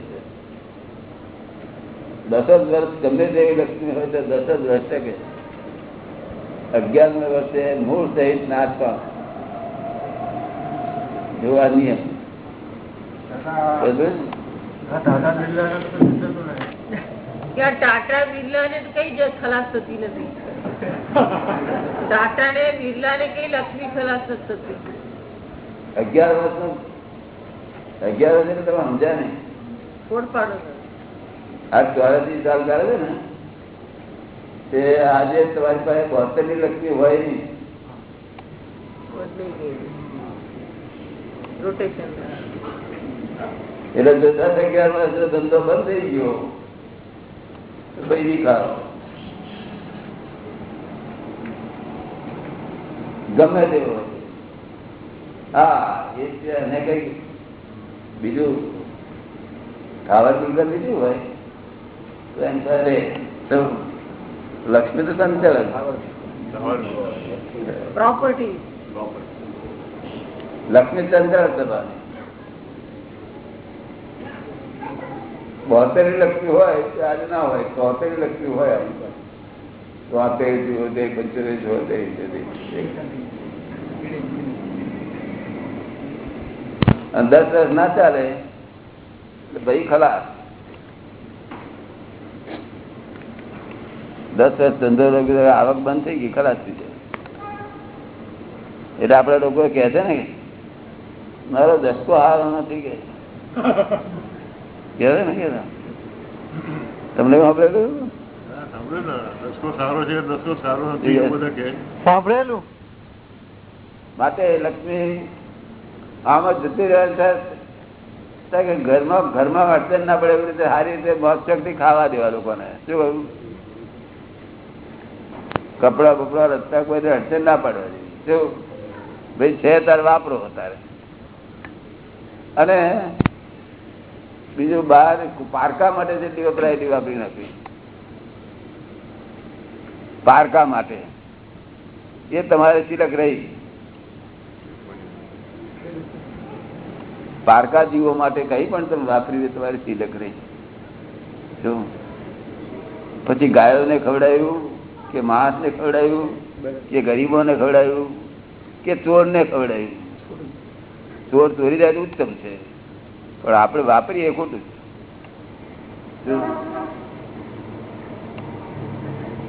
દસ જ વર્ષ, ગમે તેવી લક્ષ્મી હોય તો દસ જ વર્ષ ટકે. અગિયાર વર્ષે મૂળ સહિત નાશ પામ એવો આ નિયમ ટાટા બિરલા ને તો કઈ જ ખલાસ થતી નથી. ટાટા ને બિરલા ને કઈ લક્ષ્મી ખલાસ નથી થતી. અગિયાર વર્ષ અગિયાર વર્ષ એટલે તમે સમજ્યા નહીં. ફોડ પાડો આ ચોરાસી સાલ કરે છે ને તે આજે તમારી પાસે બોતેરની લક્ષ્મી હોય નહીં. એટલે જો દસ અગિયાર વર્ષ ધંધો બંધ થઈ ગયો. ગમે તેવો હા એ છે અને કઈ બીજું ખાવા પીવા લીધું હોય તો એમ સારે તો લક્ષ્મી તો સંચાલન. પ્રોપર્ટી લક્ષ્મી સંચાલક થવાની બોતેરી લક્ષ્મી હોય તો આજે ના હોય તોતેરી લક્ષ્મી હોય આપણી તોતેર પંચોતેર જોતે દસ દસ ના ચાલે ભાઈ ખલાસ. દસ વર્ષ ધંધો આવક બંધ થઈ ગઈ, ખલાસ થઈ જાય. એટલે આપડે લોકો કે છે ને મારો દસકો હારો નથી કે. કહેવાય ને કે તમને સાંભળે રસ્તો સારો છે રસ્તો સારો નથી એવું બધા કે સાંભળેલું? માટે લક્ષ્મી આમ જ જતી રહ્યા છે. કે ઘરમાં ઘરમાં અડચણ ના પડે એવી રીતે સારી રીતે મોક્ષકથી થી ખાવા દેવા લોકોને. શું કહ્યું? કપડા બપડા રસ્તા કોઈ અડચણ ના પડે શું? ભાઈ છે તારે વાપરો તારે અને બીજું બહાર પારકા માટે જેટલી વપરાય એટલી વાપરી નાખવી. પારકા માટે. એ તમારે સિલક રહી. પારકા જીવો માટે કઈ પણ તમે વાપરી દે, તમારી સિલક રહી. શું? પછી ગાયોને ખવડાવ્યું, કે માણસને ખવડાયું કે ગરીબોને ખવડાયું કે ચોરને ખવડાવ્યું? ચોર ચોરી જાય ઉત્તમ છે. પણ આપણે વાપરીએ ખોટું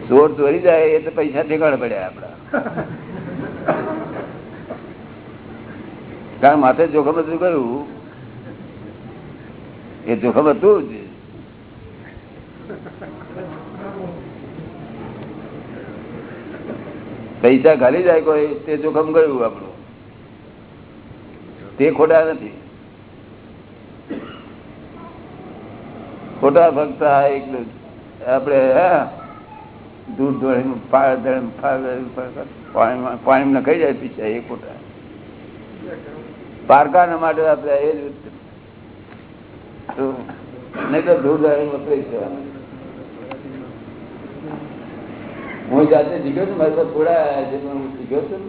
ચોર ચોરી જાય એ તો પૈસા ઠેકાણ પડ્યા આપડા કારણ માથે જોખમ હતું કયું એ જોખમ હતું જ. પૈસા ઘાલી જાય કોઈ, તે જોખમ ગયું આપણું. તે ખોટા નથી. ખોટા ફક્ત આપડે દૂધ દોડીને પાળ દળીને ફાળ દળીને પાણીમાં પાણીમાં ખાઈ જાય પીછા, એ ખોટા. પારકાના માટે આપણે એ જ નહીં તો દૂધ ધોળી વપરાઈ હું જાતે શીખ્યો છું, મારે તો થોડા પણ શીખ્યો છું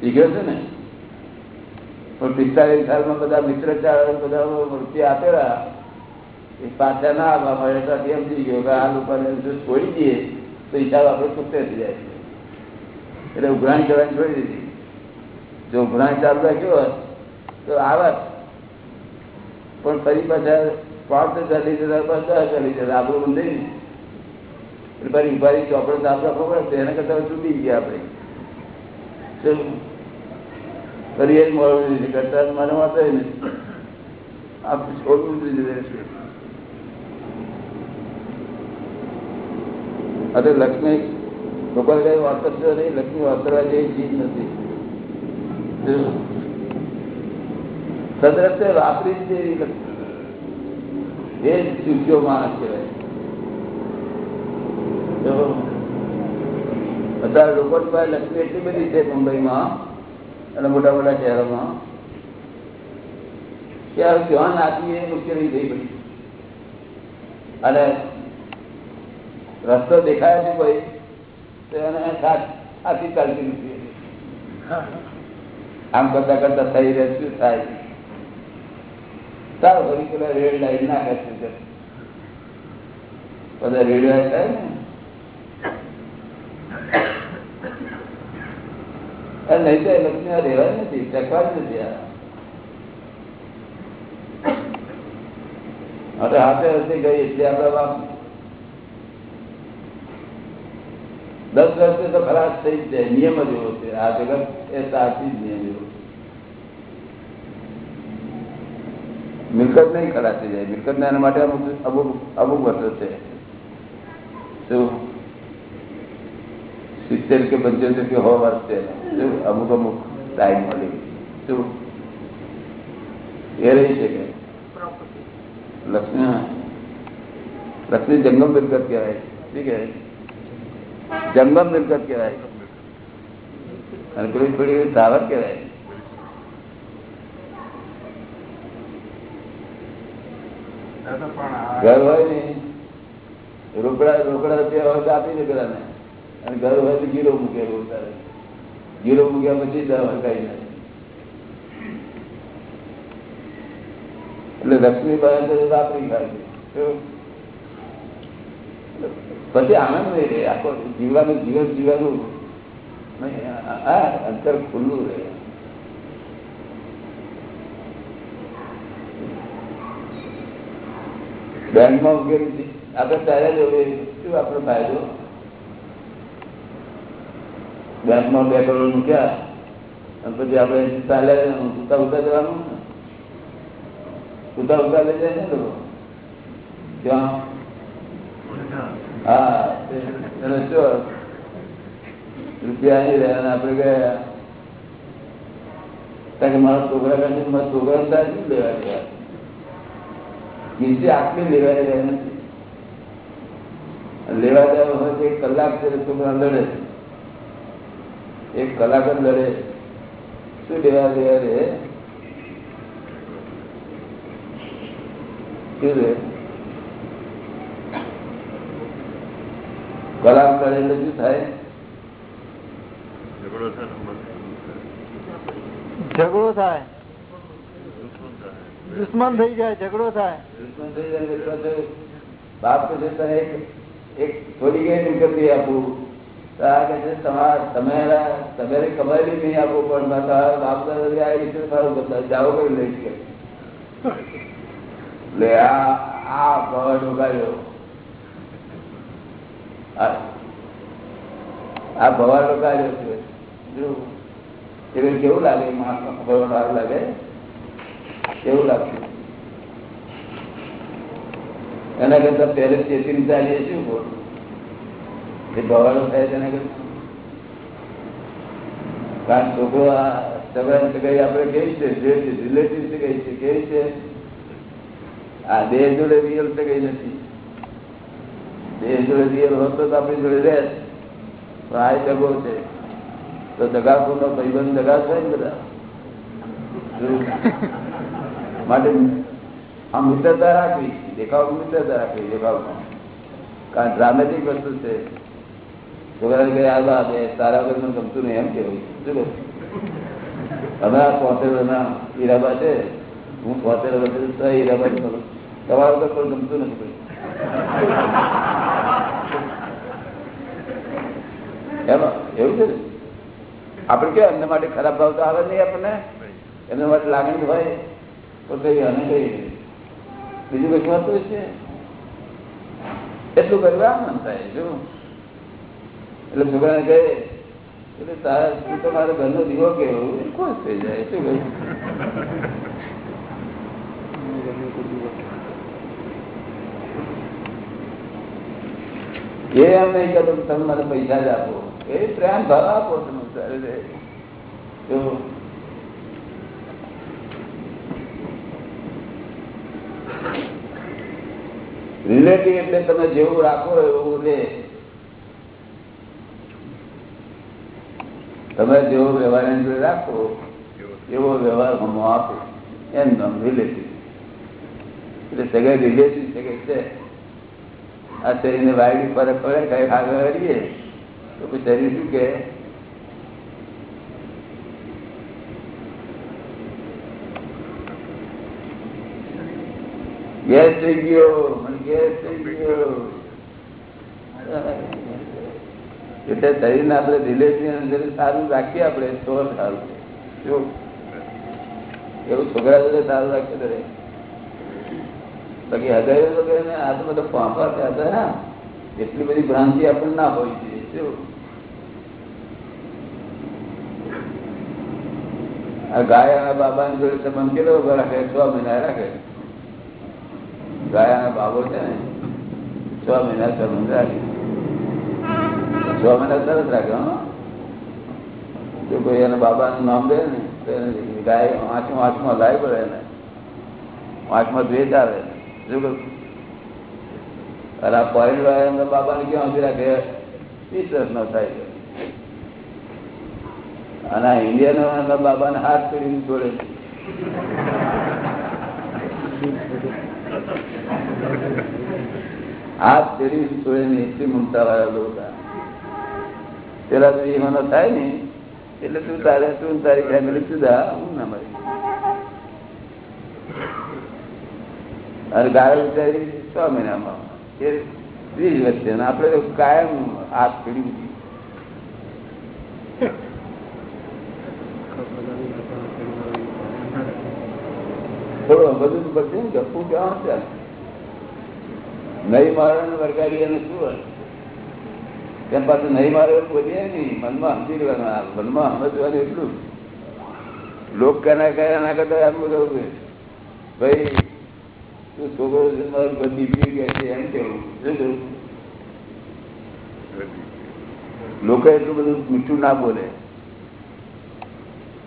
શીખ્યો છું ને? પણ પિસ્તાલીસ સાલમાં બધા મિત્ર ચાર બધા રૂપિયા આપેલા. એ પાછા ના આવવા મળે તો સમજી ગયો? કે આ લોકોને જો છોડી દઈએ? તો હિસાબ આપણે ચૂકતે થઈ જાય. એટલે ઉઘરાણી કરવાની છોડી દીધી. જો ઉઘરાણી ચાલુ રાખ્યો હોત, તો આવત. પણ ફરી પાછા પાંચ ચાલી જતા દસ ચાલી જતા. આપણું નહીં એટલે ફરી ઉભારી ચોપડે તો આપણે એને એના કરતા ચૂકી ગયા આપણે. શું? મળવું નથી કરતા મારે વાંચે નથી. આપણે છોડવું જોઈએ. અરે લક્ષ્મી ગોપાલ કઈ વાતરશો નહીં, લક્ષ્મી વાતરવા જેવી ચીજ નથી. સદરતે વાપરી જ જેવી એ જ ચૂક્યો માણસ કહેવાય. અત્યારે લોકોની લક્ષ્મી એટલી બધી છે મુંબઈમાં. અને મોટા મોટા શહેરોમાં. કે ધ્યાન ક્યાં નાખવી એ મુશ્કેલી થઈ પડી અને રસ્તો દેખાય છે કોઈ, તો એને સાથ- ચાલતી નથી આમ કરતા કરતા થઈ રહે શું થાય સારું, ફરી રેડ લાઈન નાખે છે. બધા રેડ લાઈન થાય ને નહીં તો એ લક્ષ્મી આ રહેવા જ નથી, ટકવા જ નથી આ. હાથે હાથે ગઈ એટલે આપણા દસ વર્ષે તો ખરાબ થઈ જ જાય, નિયમ જ એવો છે. આ જગત એ સાચી જ નિયમ એવો મિલકત નહીં ખરાબ થઈ જાય. મિલકત એના માટે અમુક અમુક અમુક વર્ષો છે. શું? સિત્તેર કે પંચોતેર કે સો વર્ષ છે. અમુક અમુક ટાઈમ મળી. શું? એ રહી શકે. લક્ષ્મી લક્ષ્મી જંગમ મિલકત કહેવાય. શું કહેવાય? જંગમ મિલકત કહેવાય. અને પેલી થોડી ધાવર કહેવાય. પણ ઘર હોય ને રોકડા રોકડા રૂપિયા હોય તો આપી દે પેલાને. અને ઘર હોય તો ગીરો મૂકેલો રોકડા ગીરો મૂક્યા પછી દવા કઈ જાય. એટલે લક્ષ્મી બહેન તો વાપરી ખાય છે. શું? પછી આનંદ નહીં રહે આખો જીવવાનું જીવન જીવાનું આ- અંતર ખુલ્લું રહે. બેંકમાં ઉકેલી આપણે ત્યારે જ હવે શું આપણો ફાયદો? બેંકમાં બે કરોડ મૂક્યા. અને પછી આપણે ચાલે ઉતા ઉતા જવાનું. ઉતા ઉતા લઈ જાય ને લોકો. ક્યાં? હા. તે- રૂપિયા નહીં રહ્યા આપણે ગયા કારણ કે મારા છોકરા કાઢી મારા છોકરા થાય શું લેવા ગયા નીચે આટલી લેવા રહ્યા નથી. લેવા જાય હોય તો એક કલાક છે છોકરા લડે એક કલાક જ લડે. શું લેવા દેવા રે? કલાક લડે એટલે શું થાય? ઝઘડો થાય દુશ્મન થઈ જાય ઝઘડો થાય. દુશ્મન થઈ જાય બાપ તો એક થોડી ગઈ નીકળતી આપું. તમારા તમારે કમાયેલી નહીં આપો પણ બાપ દાદા સારું બધા જાઓ કઈ લઈ શકે. એટલે આ ભવ ડોકાયો આ ભવા ડોકાયો છે. કેવું લાગે? માણસ સારું લાગે? કેવું લાગશે? એના કરતા પહેલે ચેતી ચાલીએ શું બોલ. તો આપણી જોડે રહે પણ આ થાય બધા? માટે આ મિત્રતા રાખવી. દેખાવ મિત્રતા રાખવી દેખાવમાં. કારણ ડ્રામેટિક વસ્તુ છે. છોકરા કે આ બા બે તારા વગર મને ગમતું નહીં, એમ કેવું શું અમે આ પોતેર હીરાબા છે, હું પોતેર વર્ષ હીરાબા જ કરું તમારું કોઈ ગમતું નથી કોઈ. એમાં, એવું છે આપણે કે એમના માટે ખરાબ ભાવ તો આવે નહીં આપણને? એમના માટે લાગણી હોય. તો કઈ અને કઈ બીજું કઈ હોતું છે? એટલું કરવા મન થાય એટલે છોકરાને કહે એટલે તારા તું તો મારો ઘરનો દીવો કેવો ખુશ થઈ જાય શું કહ્યું એ એમ નહીં કહેતો તમે મને પૈસા જ આપો. એ પ્રેમ ભાવ આપો તમે ત્યારે રિલેટિવ એટલે તમે જેવું રાખો એવું રે. તમે જેવો વ્યવહાર એની જોડે રાખો, એવો વ્યવહાર હમો આપે. એમ નામ રિલેટિવ. એટલે સગાઈ રિલેટિવ સગાઈ છે. આ શરીરને વાયડી ફરક પડે, કઈ આગળ કરીએ તો પછી શરીર શું કે ગેસ થઈ ગયો, મને ગેસ થઈ ગયો. એટલે શરીરને આપણે રિલેશન સારું રાખીએ આપણે, તો સારું એવું છોકરા જોડે સારું રાખીએ તો બાકી હૃદય વગેરે આ તો બધા પાપા થયા હતા ને. એટલી બધી ભ્રાંતિ આપણને ના હોય છે. શું ગાયાના બાબાની જોડે સંબંધ કેટલો ઊભો રાખે? છ મહિના રાખે. ગાયાના બાબો છે ને, છ મહિના સંબંધ રાખે. છ મહિના સરસ રાખ્યો જો કોઈ એના બાબાનું નામ દે ને, તો એને ગાય વાંચમાં વાંચમાં લાય પડે એને. વાંચમાં દ્વેષ આવે. શું કહ્યું અરે આ પોઈન્ટ વાળા એમના બાબાને ક્યાં સુધી રાખે? વિશ્વાસ ન થાય. અને આ ઇન્ડિયન એમના બાબાને હાથ કરીને છોડે. હાથ પેઢી છોડે ને મમતા વાળા લોકો પેલા તો એમાં થાય ને, એટલે તું તારે તું તારી ફેમિલી સુધા હું ના મળી અને ગાયો વિચારી છ મહિનામાં. એ ત્રીસ વર્ષે આપણે તો કાયમ હાથ પીડી થોડું બધું બધું ને ગપ્પું કેવાનું નહીં મારા વરગાડી અને શું હોય? તેમ પાછું નહીં મારે એવું બોલીએ નહીં મનમાં સમજી લેવાનું આ મનમાં સમજવાનું એટલું જ. લોક કના કયા ના કરતા એમ બધું કે ભાઈ તું છોકરો છે, મારું બધી પી ગયા છે એમ કેવું શું કહ્યું? લોકો એટલું બધું મીઠું ના બોલે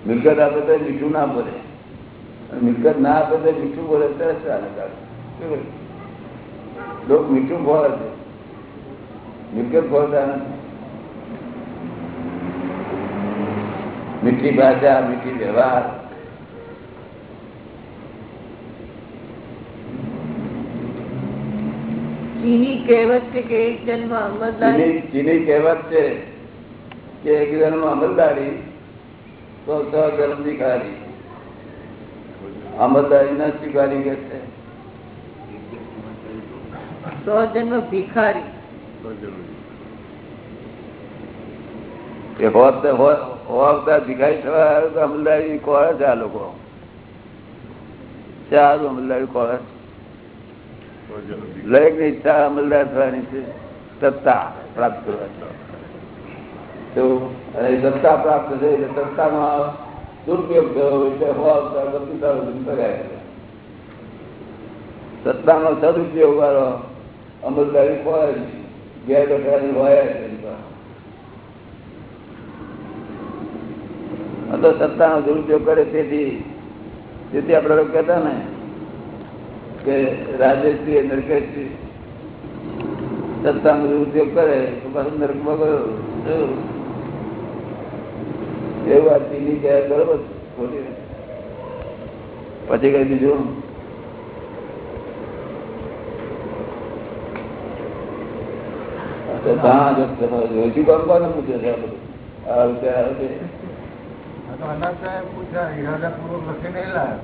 મિલકત આપે તો મીઠું ના બોલે અને મિલકત ના આપે તો મીઠું બોલે તરત ચાલે કાઢ. શું કહ્યું? લોક મીઠું ફોડે છે મિલકત ફોડતા નથી. મીઠી ભાષા મીઠી વ્યવહાર. ચીની કહેવત છે કે એક જન્મ અમરદારી ચીની ચીની કહેવત છે કે એક જન્મ અમલદારી તો છ જન્મ ભિખારી. અમલદારી ના સ્વીકારી કે છે સો જન્મ ભિખારી. એ ભિખારી થવા આવ્યો તો અમલદારી કોળે છે આ લોકો? સારું અમલદારી કોળે? દરેકની ઈચ્છા અમલદાર થવાની છે. સત્તા પ્રાપ્ત કરવાની. સત્તા પ્રાપ્ત થઈ એટલે સત્તામાં દુરુપયોગ થયો એટલે હોવતા બધું સારું સત્તાનો સદુપયોગ વાળો અમલદારી હોય જ. ગેરબેઠાની હોય તો સત્તાનો દુરુપયોગ કરે તેથી તેથી આપણે લોકો કહેતા ને કે રાજેશ્રી નરકેશ્રી સત્તાનો દુરુપયોગ કરે તો પાછું નરકમાં ગયો? એવું આ ચીની કહે બરોબર ખોટી પછી કઈ બીજું તો ત્યાં જ રોજી કામ કોને પૂછે છે અનાજ સાહેબ પૂછ્યા ઈરાદાપૂર્વક લખી નહીં લાયા.